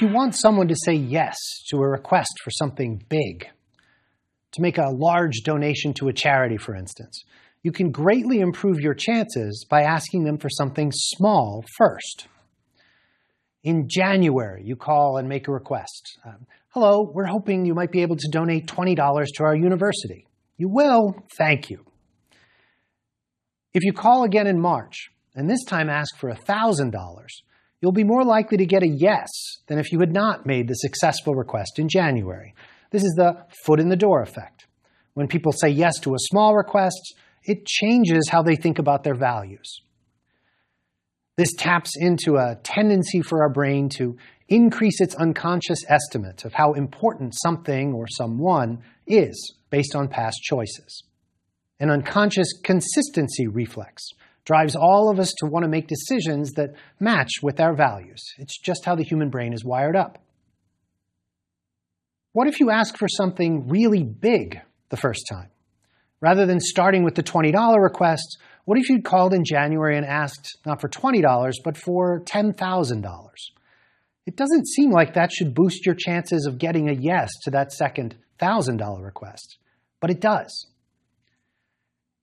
If you want someone to say yes to a request for something big, to make a large donation to a charity, for instance, you can greatly improve your chances by asking them for something small first. In January, you call and make a request. Um, Hello, we're hoping you might be able to donate $20 to our university. You will, thank you. If you call again in March, and this time ask for $1,000, you'll be more likely to get a yes than if you had not made the successful request in January. This is the foot in the door effect. When people say yes to a small request, it changes how they think about their values. This taps into a tendency for our brain to increase its unconscious estimate of how important something or someone is based on past choices. An unconscious consistency reflex drives all of us to want to make decisions that match with our values. It's just how the human brain is wired up. What if you ask for something really big the first time? Rather than starting with the $20 request, what if you'd called in January and asked not for $20, but for $10,000? It doesn't seem like that should boost your chances of getting a yes to that second $1,000 request, but it does.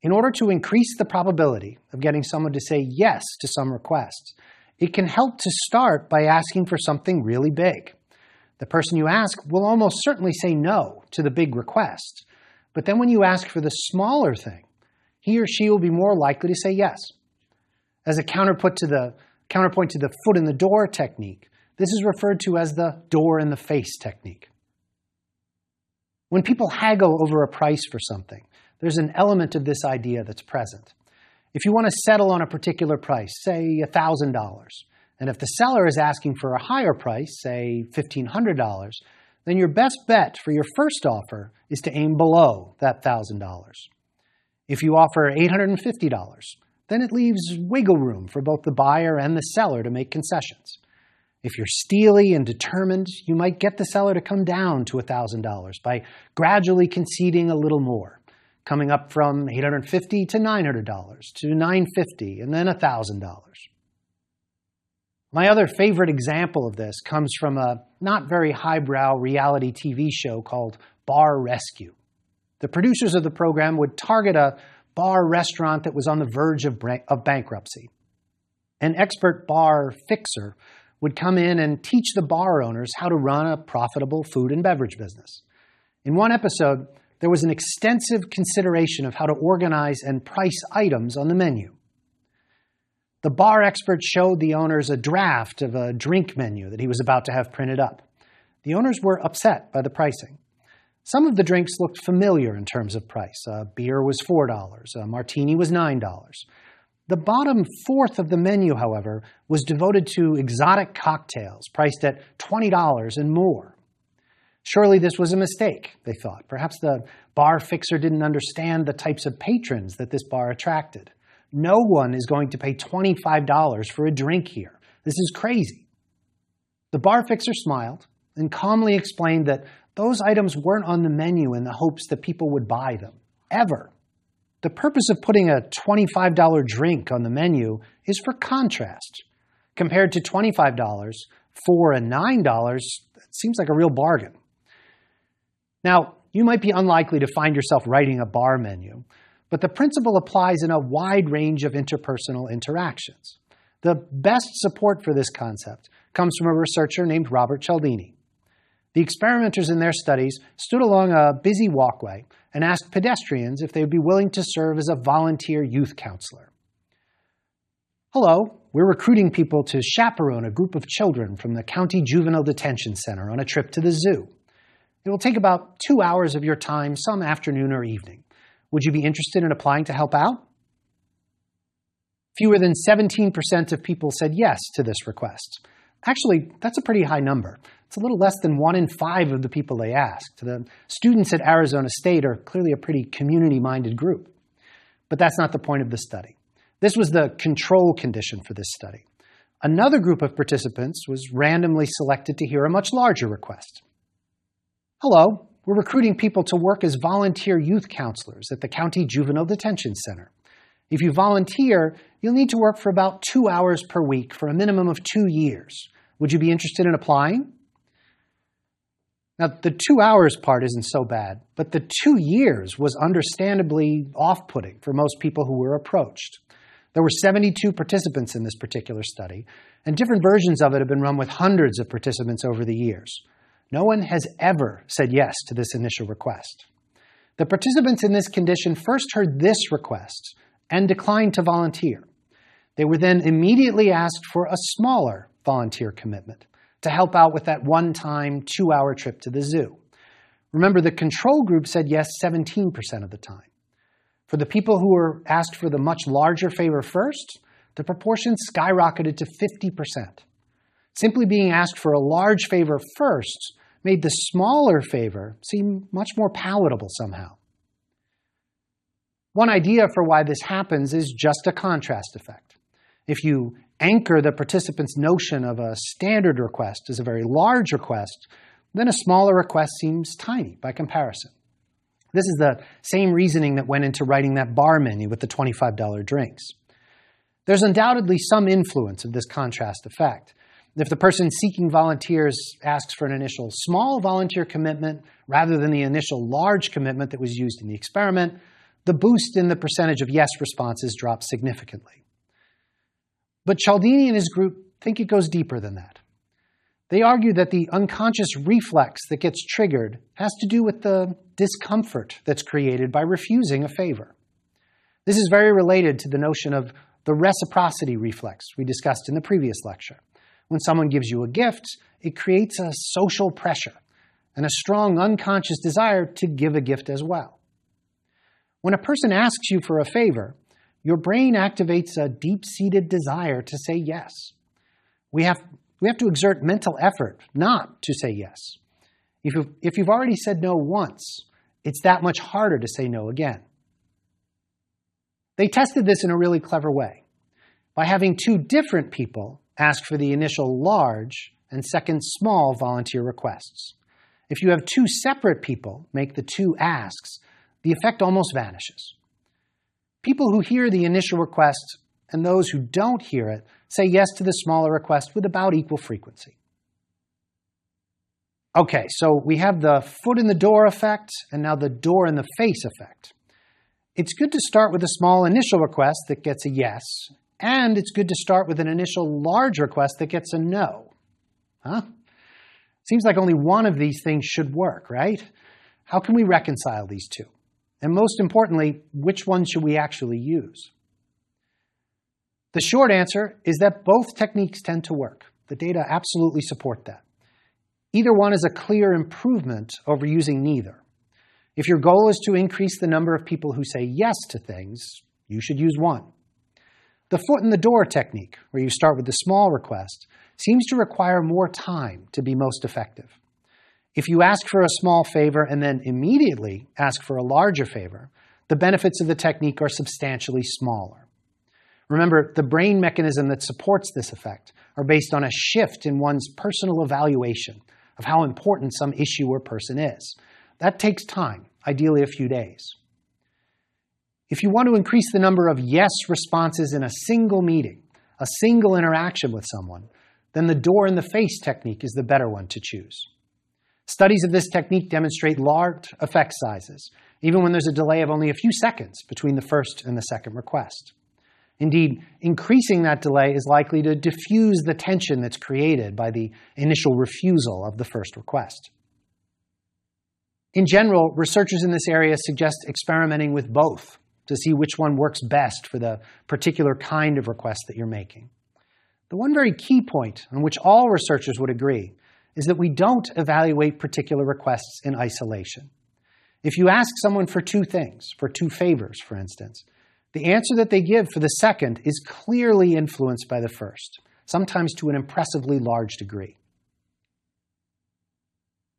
In order to increase the probability of getting someone to say yes to some requests, it can help to start by asking for something really big. The person you ask will almost certainly say no to the big request, but then when you ask for the smaller thing, he or she will be more likely to say yes. As a counterpoint to the, counterpoint to the foot in the door technique, this is referred to as the door in the face technique. When people haggle over a price for something, there's an element of this idea that's present. If you want to settle on a particular price, say $1,000, and if the seller is asking for a higher price, say $1,500, then your best bet for your first offer is to aim below that $1,000. If you offer $850, then it leaves wiggle room for both the buyer and the seller to make concessions. If you're steely and determined, you might get the seller to come down to $1,000 by gradually conceding a little more, coming up from 850 to $900 to 950 and then $1,000. My other favorite example of this comes from a not very highbrow reality TV show called Bar Rescue. The producers of the program would target a bar restaurant that was on the verge of, of bankruptcy. An expert bar fixer would come in and teach the bar owners how to run a profitable food and beverage business. In one episode, there was an extensive consideration of how to organize and price items on the menu. The bar expert showed the owners a draft of a drink menu that he was about to have printed up. The owners were upset by the pricing. Some of the drinks looked familiar in terms of price. A beer was $4, a martini was $9. The bottom fourth of the menu, however, was devoted to exotic cocktails priced at $20 and more. Surely this was a mistake, they thought. Perhaps the bar fixer didn't understand the types of patrons that this bar attracted. No one is going to pay $25 for a drink here. This is crazy. The bar fixer smiled and calmly explained that those items weren't on the menu in the hopes that people would buy them, ever. The purpose of putting a $25 drink on the menu is for contrast. Compared to $25, 4 and $9, that seems like a real bargain. Now, you might be unlikely to find yourself writing a bar menu, but the principle applies in a wide range of interpersonal interactions. The best support for this concept comes from a researcher named Robert Cialdini. The experimenters in their studies stood along a busy walkway and asked pedestrians if they would be willing to serve as a volunteer youth counselor. Hello, we're recruiting people to chaperone a group of children from the County Juvenile Detention Center on a trip to the zoo. It will take about two hours of your time some afternoon or evening. Would you be interested in applying to help out? Fewer than 17% of people said yes to this request. Actually, that's a pretty high number. It's a little less than one in five of the people they asked. The students at Arizona State are clearly a pretty community-minded group. But that's not the point of the study. This was the control condition for this study. Another group of participants was randomly selected to hear a much larger request. Hello, we're recruiting people to work as volunteer youth counselors at the County Juvenile Detention Center. If you volunteer, you'll need to work for about two hours per week for a minimum of two years. Would you be interested in applying? Now, the two hours part isn't so bad, but the two years was understandably off putting for most people who were approached. There were 72 participants in this particular study, and different versions of it have been run with hundreds of participants over the years. No one has ever said yes to this initial request. The participants in this condition first heard this request and declined to volunteer. They were then immediately asked for a smaller volunteer commitment to help out with that one time, two hour trip to the zoo. Remember, the control group said yes 17% of the time. For the people who were asked for the much larger favor first, the proportion skyrocketed to 50%. Simply being asked for a large favor first made the smaller favor seem much more palatable somehow. One idea for why this happens is just a contrast effect. If you anchor the participant's notion of a standard request as a very large request, then a smaller request seems tiny by comparison. This is the same reasoning that went into writing that bar menu with the $25 drinks. There's undoubtedly some influence of this contrast effect. If the person seeking volunteers asks for an initial small volunteer commitment rather than the initial large commitment that was used in the experiment, the boost in the percentage of yes responses drops significantly. But Cialdini and his group think it goes deeper than that. They argue that the unconscious reflex that gets triggered has to do with the discomfort that's created by refusing a favor. This is very related to the notion of the reciprocity reflex we discussed in the previous lecture. When someone gives you a gift, it creates a social pressure and a strong unconscious desire to give a gift as well. When a person asks you for a favor, your brain activates a deep seated desire to say yes. We have, we have to exert mental effort not to say yes. If you've, if you've already said no once, it's that much harder to say no again. They tested this in a really clever way by having two different people ask for the initial large and second small volunteer requests. If you have two separate people make the two asks, the effect almost vanishes. People who hear the initial request and those who don't hear it say yes to the smaller request with about equal frequency. Okay, so we have the foot in the door effect and now the door in the face effect. It's good to start with a small initial request that gets a yes, and it's good to start with an initial large request that gets a no. Huh? Seems like only one of these things should work, right? How can we reconcile these two? And most importantly, which one should we actually use? The short answer is that both techniques tend to work. The data absolutely support that. Either one is a clear improvement over using neither. If your goal is to increase the number of people who say yes to things, you should use one. The foot in the door technique, where you start with the small request, seems to require more time to be most effective. If you ask for a small favor and then immediately ask for a larger favor, the benefits of the technique are substantially smaller. Remember, the brain mechanism that supports this effect are based on a shift in one's personal evaluation of how important some issue or person is. That takes time, ideally a few days. If you want to increase the number of yes responses in a single meeting, a single interaction with someone, then the door in the face technique is the better one to choose. Studies of this technique demonstrate large effect sizes, even when there's a delay of only a few seconds between the first and the second request. Indeed, increasing that delay is likely to diffuse the tension that's created by the initial refusal of the first request. In general, researchers in this area suggest experimenting with both to see which one works best for the particular kind of request that you're making. The one very key point on which all researchers would agree is that we don't evaluate particular requests in isolation. If you ask someone for two things, for two favors, for instance, the answer that they give for the second is clearly influenced by the first, sometimes to an impressively large degree.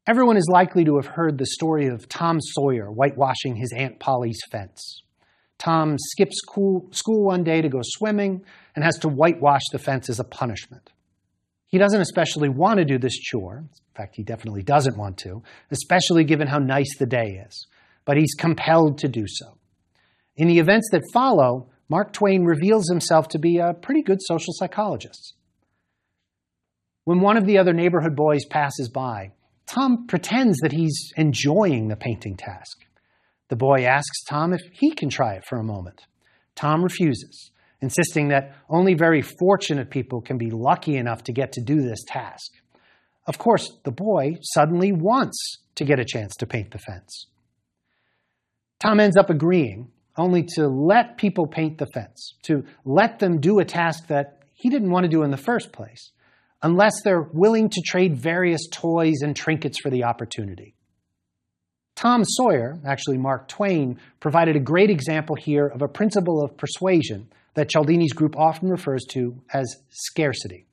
Everyone is likely to have heard the story of Tom Sawyer whitewashing his Aunt Polly's fence. Tom skips school, one day to go swimming and has to whitewash the fence as a punishment. He doesn't especially want to do this chore. In fact, he definitely doesn't want to, especially given how nice the day is. But he's compelled to do so. In the events that follow, Mark Twain reveals himself to be a pretty good social psychologist. When one of the other neighborhood boys passes by, Tom pretends that he's enjoying the painting task. The boy asks Tom if he can try it for a moment. Tom refuses, insisting that only very fortunate people can be lucky enough to get to do this task. Of course, the boy suddenly wants to get a chance to paint the fence. Tom ends up agreeing, only to let people paint the fence, to let them do a task that he didn't want to do in the first place, unless they're willing to trade various toys and trinkets for the opportunity. Tom Sawyer, actually Mark Twain, provided a great example here of a principle of persuasion that Cialdini's group often refers to as scarcity.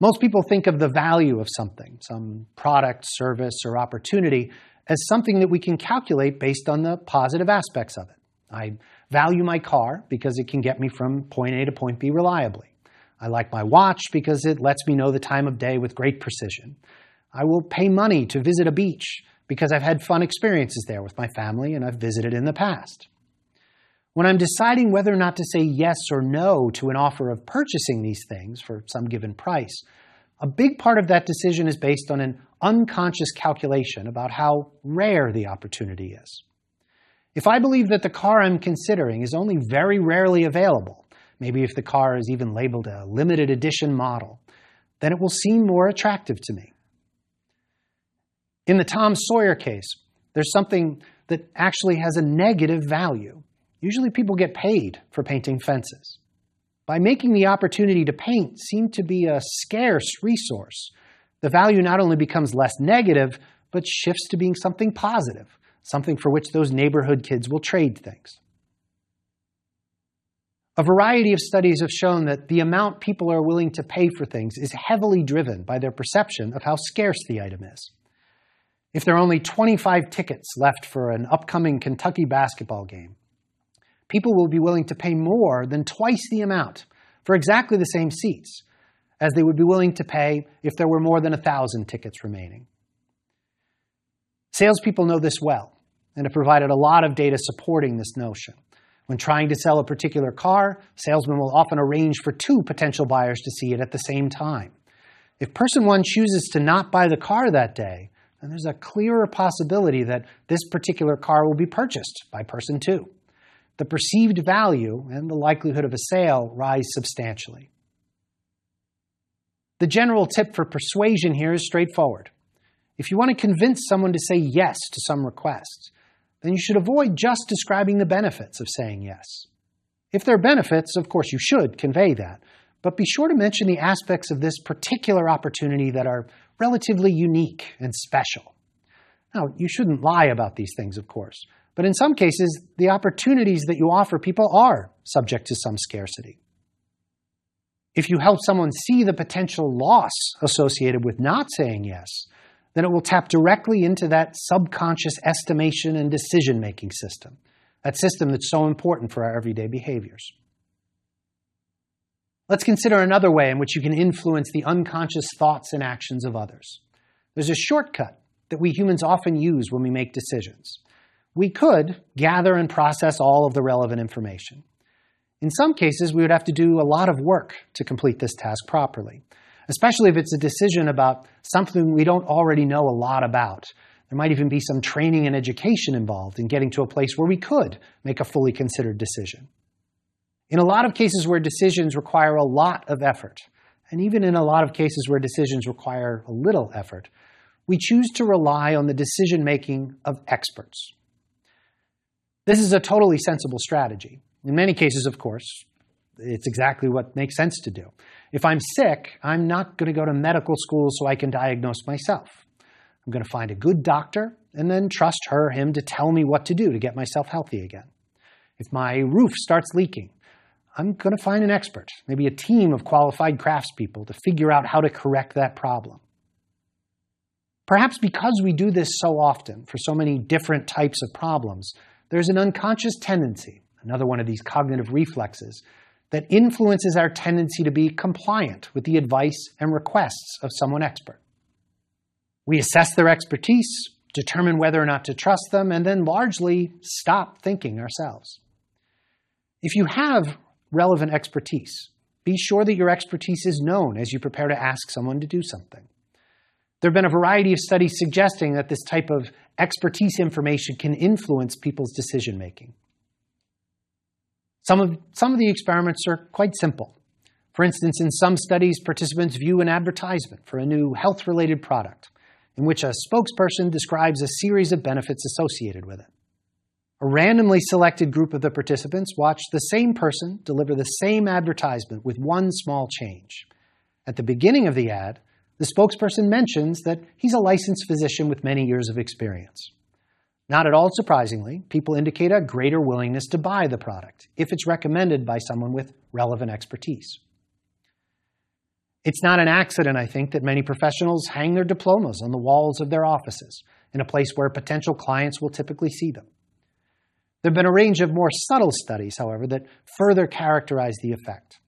Most people think of the value of something, some product, service, or opportunity, as something that we can calculate based on the positive aspects of it. I value my car because it can get me from point A to point B reliably. I like my watch because it lets me know the time of day with great precision. I will pay money to visit a beach because I've had fun experiences there with my family and I've visited in the past. When I'm deciding whether or not to say yes or no to an offer of purchasing these things for some given price, a big part of that decision is based on an unconscious calculation about how rare the opportunity is. If I believe that the car I'm considering is only very rarely available, maybe if the car is even labeled a limited edition model, then it will seem more attractive to me. In the Tom Sawyer case, there's something that actually has a negative value. Usually people get paid for painting fences. By making the opportunity to paint seem to be a scarce resource, the value not only becomes less negative, but shifts to being something positive, something for which those neighborhood kids will trade things. A variety of studies have shown that the amount people are willing to pay for things is heavily driven by their perception of how scarce the item is. If there are only 25 tickets left for an upcoming Kentucky basketball game, people will be willing to pay more than twice the amount for exactly the same seats as they would be willing to pay if there were more than a thousand tickets remaining. Salespeople know this well and have provided a lot of data supporting this notion. When trying to sell a particular car, salesmen will often arrange for two potential buyers to see it at the same time. If person one chooses to not buy the car that day, then there's a clearer possibility that this particular car will be purchased by person two. The perceived value and the likelihood of a sale rise substantially. The general tip for persuasion here is straightforward. If you want to convince someone to say yes to some request, then you should avoid just describing the benefits of saying yes. If there are benefits, of course you should convey that, but be sure to mention the aspects of this particular opportunity that are relatively unique and special. Now, you shouldn't lie about these things, of course, but in some cases, the opportunities that you offer people are subject to some scarcity. If you help someone see the potential loss associated with not saying yes, then it will tap directly into that subconscious estimation and decision making system, that system that's so important for our everyday behaviors. Let's consider another way in which you can influence the unconscious thoughts and actions of others. There's a shortcut that we humans often use when we make decisions. We could gather and process all of the relevant information. In some cases, we would have to do a lot of work to complete this task properly, especially if it's a decision about something we don't already know a lot about. There might even be some training and education involved in getting to a place where we could make a fully considered decision. In a lot of cases where decisions require a lot of effort, and even in a lot of cases where decisions require a little effort, we choose to rely on the decision making of experts. This is a totally sensible strategy. In many cases, of course, it's exactly what makes sense to do. If I'm sick, I'm not going to go to medical school so I can diagnose myself. I'm going to find a good doctor and then trust her or him to tell me what to do to get myself healthy again. If my roof starts leaking, I'm going to find an expert, maybe a team of qualified craftspeople, to figure out how to correct that problem. Perhaps because we do this so often for so many different types of problems, there's an unconscious tendency, another one of these cognitive reflexes, that influences our tendency to be compliant with the advice and requests of someone expert. We assess their expertise, determine whether or not to trust them, and then largely stop thinking ourselves. If you have relevant expertise. Be sure that your expertise is known as you prepare to ask someone to do something. There have been a variety of studies suggesting that this type of expertise information can influence people's decision making. Some of, some of the experiments are quite simple. For instance, in some studies, participants view an advertisement for a new health related product in which a spokesperson describes a series of benefits associated with it. A randomly selected group of the participants watched the same person deliver the same advertisement with one small change. At the beginning of the ad, the spokesperson mentions that he's a licensed physician with many years of experience. Not at all surprisingly, people indicate a greater willingness to buy the product if it's recommended by someone with relevant expertise. It's not an accident, I think, that many professionals hang their diplomas on the walls of their offices in a place where potential clients will typically see them. There have been a range of more subtle studies, however, that further characterize the effect.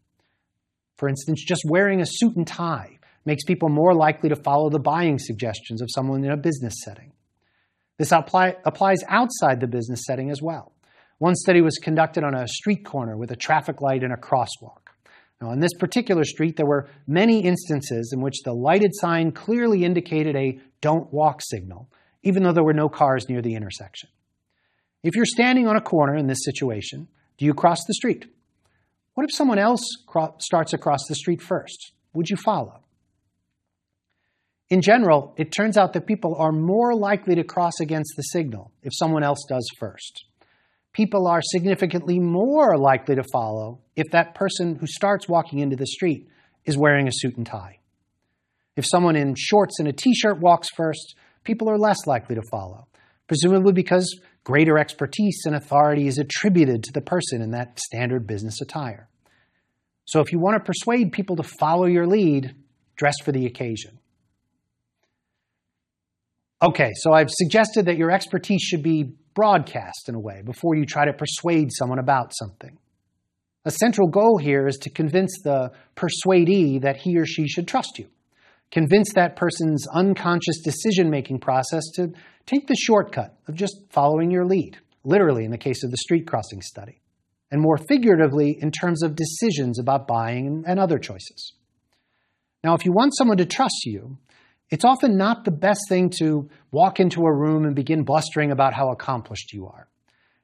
For instance, just wearing a suit and tie makes people more likely to follow the buying suggestions of someone in a business setting. This apply, applies outside the business setting as well. One study was conducted on a street corner with a traffic light and a crosswalk. Now, on this particular street, there were many instances in which the lighted sign clearly indicated a don't walk signal, even though there were no cars near the intersection. If you're standing on a corner in this situation, do you cross the street? What if someone else starts across the street first? Would you follow? In general, it turns out that people are more likely to cross against the signal if someone else does first. People are significantly more likely to follow if that person who starts walking into the street is wearing a suit and tie. If someone in shorts and a t shirt walks first, people are less likely to follow, presumably because greater expertise and authority is attributed to the person in that standard business attire. So if you want to persuade people to follow your lead, dress for the occasion. Okay, so I've suggested that your expertise should be broadcast in a way before you try to persuade someone about something. A central goal here is to convince the persuadee that he or she should trust you. Convince that person's unconscious decision making process to take the shortcut of just following your lead, literally in the case of the street crossing study, and more figuratively in terms of decisions about buying and other choices. Now, if you want someone to trust you, it's often not the best thing to walk into a room and begin blustering about how accomplished you are.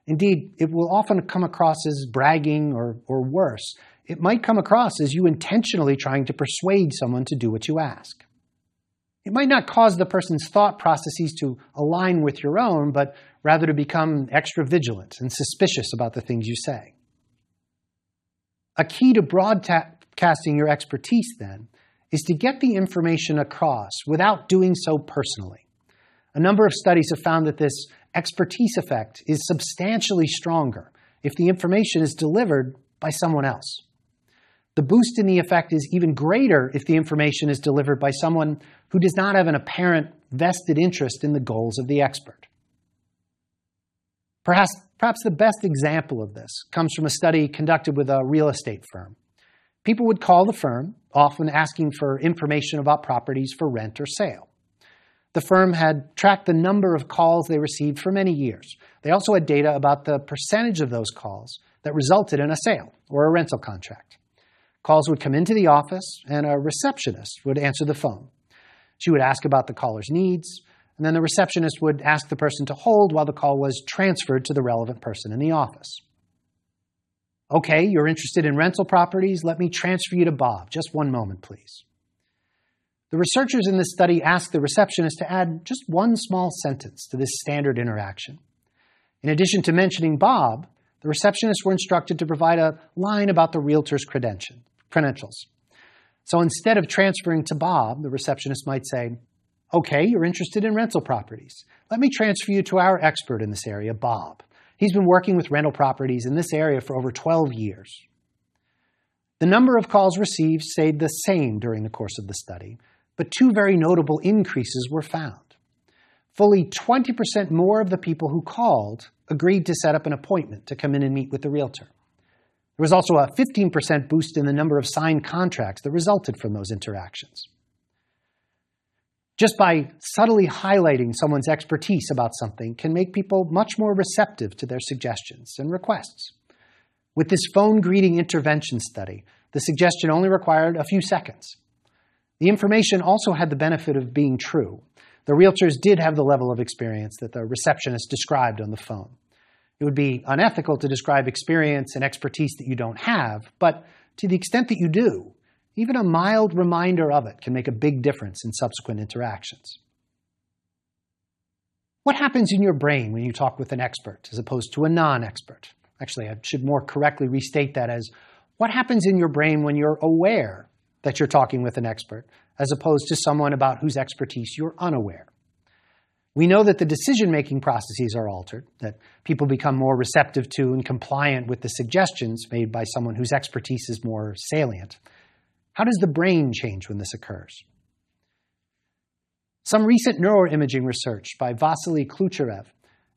Indeed, it will often come across as bragging or, or worse. It might come across as you intentionally trying to persuade someone to do what you ask. It might not cause the person's thought processes to align with your own, but rather to become extra vigilant and suspicious about the things you say. A key to broadcasting your expertise, then, is to get the information across without doing so personally. A number of studies have found that this expertise effect is substantially stronger if the information is delivered by someone else. The boost in the effect is even greater if the information is delivered by someone who does not have an apparent vested interest in the goals of the expert. Perhaps, perhaps the best example of this comes from a study conducted with a real estate firm. People would call the firm, often asking for information about properties for rent or sale. The firm had tracked the number of calls they received for many years. They also had data about the percentage of those calls that resulted in a sale or a rental contract. Calls would come into the office, and a receptionist would answer the phone. She would ask about the caller's needs, and then the receptionist would ask the person to hold while the call was transferred to the relevant person in the office. Okay, you're interested in rental properties. Let me transfer you to Bob. Just one moment, please. The researchers in this study asked the receptionist to add just one small sentence to this standard interaction. In addition to mentioning Bob, the receptionists were instructed to provide a line about the realtor's credentials. So instead of transferring to Bob, the receptionist might say, Okay, you're interested in rental properties. Let me transfer you to our expert in this area, Bob. He's been working with rental properties in this area for over 12 years. The number of calls received stayed the same during the course of the study, but two very notable increases were found. Fully 20% more of the people who called agreed to set up an appointment to come in and meet with the realtor. There was also a 15% boost in the number of signed contracts that resulted from those interactions. Just by subtly highlighting someone's expertise about something can make people much more receptive to their suggestions and requests. With this phone greeting intervention study, the suggestion only required a few seconds. The information also had the benefit of being true. The realtors did have the level of experience that the receptionist described on the phone. It would be unethical to describe experience and expertise that you don't have, but to the extent that you do, even a mild reminder of it can make a big difference in subsequent interactions. What happens in your brain when you talk with an expert as opposed to a non expert? Actually, I should more correctly restate that as what happens in your brain when you're aware that you're talking with an expert as opposed to someone about whose expertise you're unaware? We know that the decision making processes are altered, that people become more receptive to and compliant with the suggestions made by someone whose expertise is more salient. How does the brain change when this occurs? Some recent neuroimaging research by Vasily Klucharev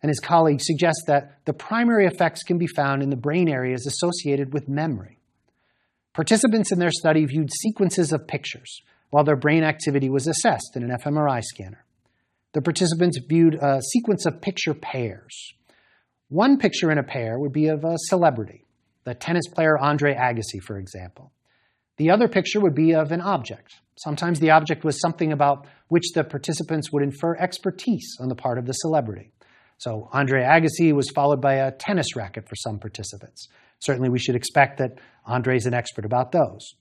and his colleagues suggests that the primary effects can be found in the brain areas associated with memory. Participants in their study viewed sequences of pictures while their brain activity was assessed in an fMRI scanner. The participants viewed a sequence of picture pairs. One picture in a pair would be of a celebrity, the tennis player Andre Agassi, for example. The other picture would be of an object. Sometimes the object was something about which the participants would infer expertise on the part of the celebrity. So Andre Agassi was followed by a tennis racket for some participants. Certainly we should expect that Andre is an expert about those.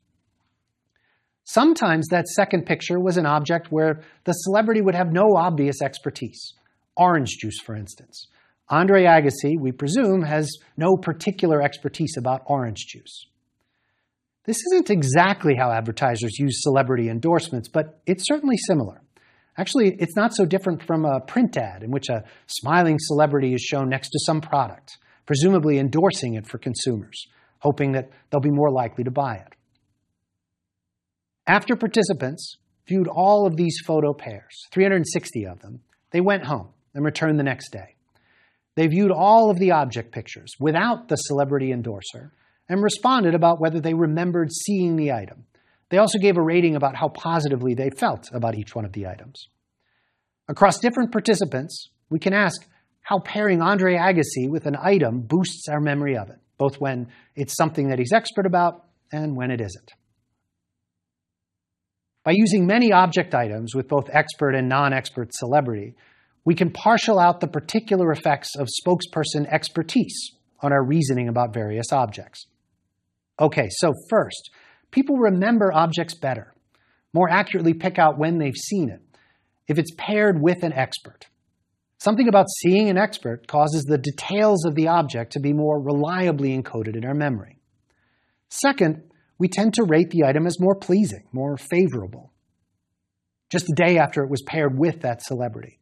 Sometimes that second picture was an object where the celebrity would have no obvious expertise. Orange juice, for instance. Andre Agassi, we presume, has no particular expertise about orange juice. This isn't exactly how advertisers use celebrity endorsements, but it's certainly similar. Actually, it's not so different from a print ad in which a smiling celebrity is shown next to some product, presumably endorsing it for consumers, hoping that they'll be more likely to buy it. After participants viewed all of these photo pairs, 360 of them, they went home and returned the next day. They viewed all of the object pictures without the celebrity endorser and responded about whether they remembered seeing the item. They also gave a rating about how positively they felt about each one of the items. Across different participants, we can ask how pairing Andre Agassi with an item boosts our memory of it, both when it's something that he's expert about and when it isn't. By using many object items with both expert and non-expert celebrity, we can partial out the particular effects of spokesperson expertise on our reasoning about various objects. Okay, so first, people remember objects better, more accurately pick out when they've seen it, if it's paired with an expert. Something about seeing an expert causes the details of the object to be more reliably encoded in our memory. Second, we tend to rate the item as more pleasing, more favorable, just a day after it was paired with that celebrity.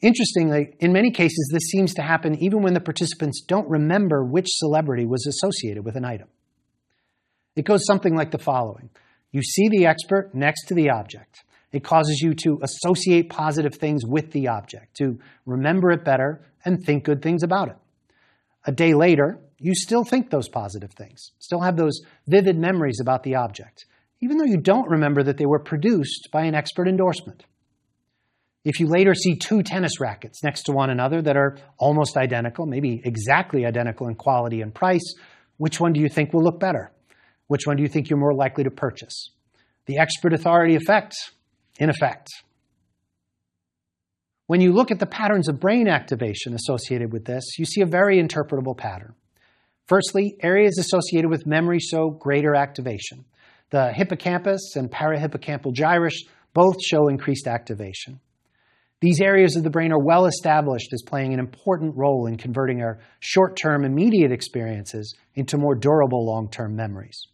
Interestingly, in many cases, this seems to happen even when the participants don't remember which celebrity was associated with an item. It goes something like the following You see the expert next to the object. It causes you to associate positive things with the object, to remember it better and think good things about it. A day later, you still think those positive things, still have those vivid memories about the object, even though you don't remember that they were produced by an expert endorsement. If you later see two tennis rackets next to one another that are almost identical, maybe exactly identical in quality and price, which one do you think will look better? Which one do you think you're more likely to purchase? The expert authority effect, in effect. When you look at the patterns of brain activation associated with this, you see a very interpretable pattern. Firstly, areas associated with memory show greater activation. The hippocampus and parahippocampal gyrus both show increased activation. These areas of the brain are well established as playing an important role in converting our short-term immediate experiences into more durable long-term memories.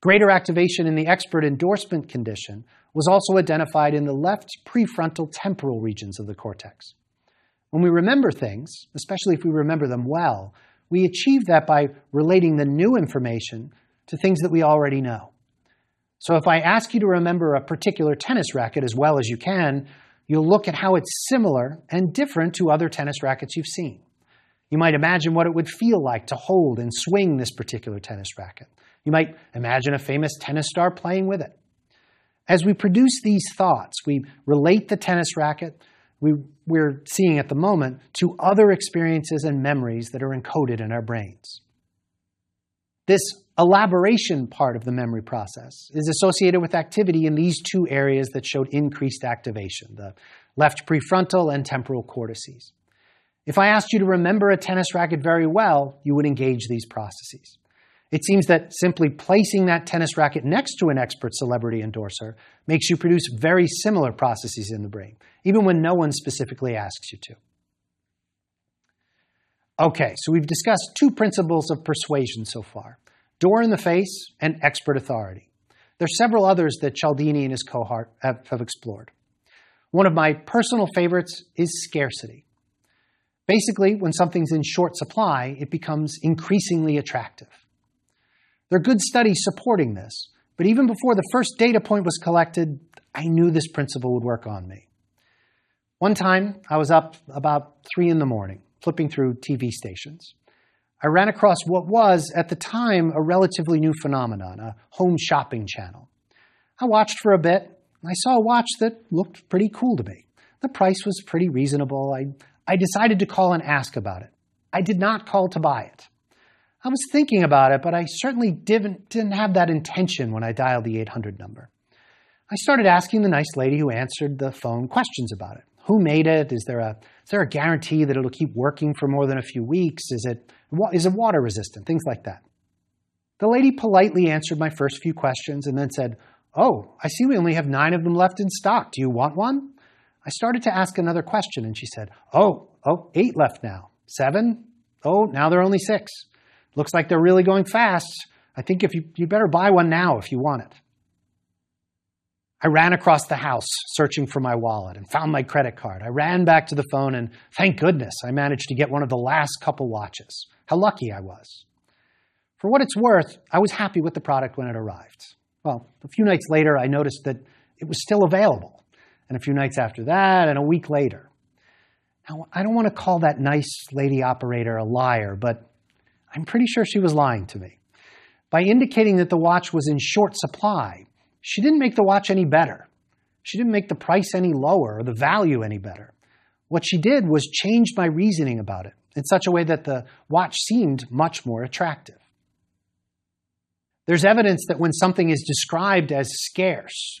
Greater activation in the expert endorsement condition was also identified in the left prefrontal temporal regions of the cortex. When we remember things, especially if we remember them well, we achieve that by relating the new information to things that we already know. So if I ask you to remember a particular tennis racket as well as you can, you'll look at how it's similar and different to other tennis rackets you've seen. You might imagine what it would feel like to hold and swing this particular tennis racket. You might imagine a famous tennis star playing with it. As we produce these thoughts, we relate the tennis racket we, we're seeing at the moment to other experiences and memories that are encoded in our brains. This elaboration part of the memory process is associated with activity in these two areas that showed increased activation, the left prefrontal and temporal cortices. If I asked you to remember a tennis racket very well, you would engage these processes. It seems that simply placing that tennis racket next to an expert celebrity endorser makes you produce very similar processes in the brain, even when no one specifically asks you to. Okay, so we've discussed two principles of persuasion so far door in the face and expert authority. There's several others that Cialdini and his cohort have explored. One of my personal favorites is scarcity. Basically, when something's in short supply, it becomes increasingly attractive. There are good studies supporting this, but even before the first data point was collected, I knew this principle would work on me. One time, I was up about 3 in the morning, flipping through TV stations. I ran across what was, at the time, a relatively new phenomenon, a home shopping channel. I watched for a bit, and I saw a watch that looked pretty cool to me. The price was pretty reasonable. I, I decided to call and ask about it. I did not call to buy it. I was thinking about it, but I certainly didn't, didn't have that intention when I dialed the 800 number. I started asking the nice lady who answered the phone questions about it. Who made it? Is there a, is there a guarantee that it'll keep working for more than a few weeks? Is it, is it water resistant? Things like that. The lady politely answered my first few questions and then said, Oh, I see we only have nine of them left in stock. Do you want one? I started to ask another question and she said, Oh, oh, eight left now. Seven? Oh, now there are only six. Looks like they're really going fast. I think if you, you better buy one now if you want it. I ran across the house searching for my wallet and found my credit card. I ran back to the phone and thank goodness I managed to get one of the last couple watches. How lucky I was. For what it's worth, I was happy with the product when it arrived. Well, a few nights later, I noticed that it was still available. And a few nights after that, and a week later. Now, I don't want to call that nice lady operator a liar, but I'm pretty sure she was lying to me. By indicating that the watch was in short supply, she didn't make the watch any better. She didn't make the price any lower or the value any better. What she did was change my reasoning about it in such a way that the watch seemed much more attractive. There's evidence that when something is described as scarce,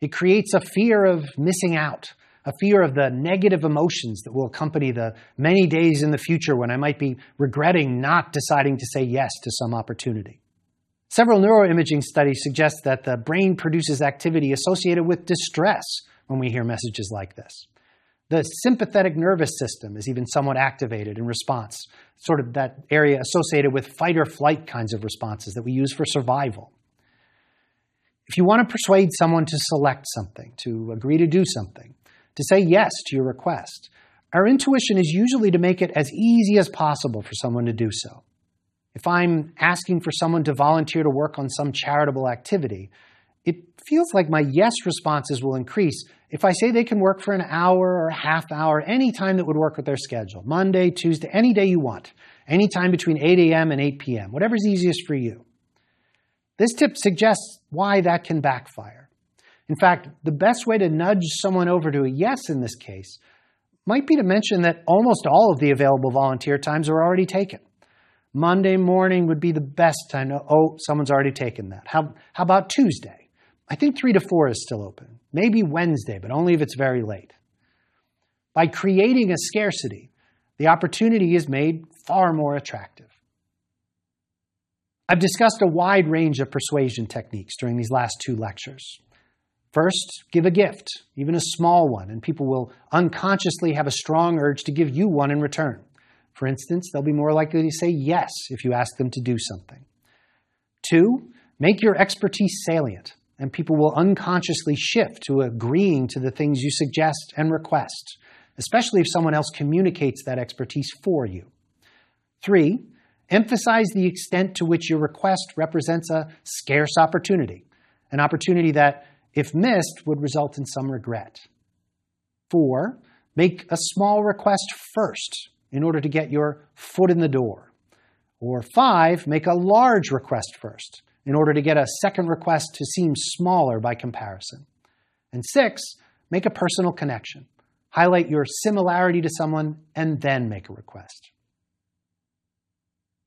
it creates a fear of missing out, a fear of the negative emotions that will accompany the many days in the future when I might be regretting not deciding to say yes to some opportunity. Several neuroimaging studies suggest that the brain produces activity associated with distress when we hear messages like this. The sympathetic nervous system is even somewhat activated in response, sort of that area associated with fight or flight kinds of responses that we use for survival. If you want to persuade someone to select something, to agree to do something, to say yes to your request. Our intuition is usually to make it as easy as possible for someone to do so. If I'm asking for someone to volunteer to work on some charitable activity, it feels like my yes responses will increase if I say they can work for an hour or a half hour, any time that would work with their schedule. Monday, Tuesday, any day you want. Any time between 8 a.m. and 8 p.m., whatever's easiest for you. This tip suggests why that can backfire. In fact, the best way to nudge someone over to a yes in this case might be to mention that almost all of the available volunteer times are already taken. Monday morning would be the best time to, oh, someone's already taken that. How, how about Tuesday? I think 3 to 4 is still open. Maybe Wednesday, but only if it's very late. By creating a scarcity, the opportunity is made far more attractive. I've discussed a wide range of persuasion techniques during these last two lectures. First, give a gift, even a small one, and people will unconsciously have a strong urge to give you one in return. For instance, they'll be more likely to say yes if you ask them to do something. Two, make your expertise salient, and people will unconsciously shift to agreeing to the things you suggest and request, especially if someone else communicates that expertise for you. Three, emphasize the extent to which your request represents a scarce opportunity, an opportunity that if missed, would result in some regret. Four, make a small request first in order to get your foot in the door. Or five, make a large request first in order to get a second request to seem smaller by comparison. And six, make a personal connection. Highlight your similarity to someone and then make a request.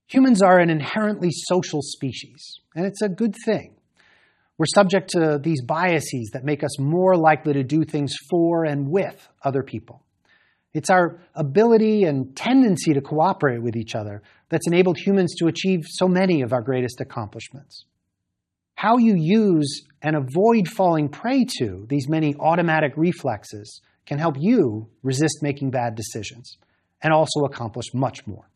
Humans are an inherently social species, and it's a good thing. We're subject to these biases that make us more likely to do things for and with other people. It's our ability and tendency to cooperate with each other that's enabled humans to achieve so many of our greatest accomplishments. How you use and avoid falling prey to these many automatic reflexes can help you resist making bad decisions and also accomplish much more.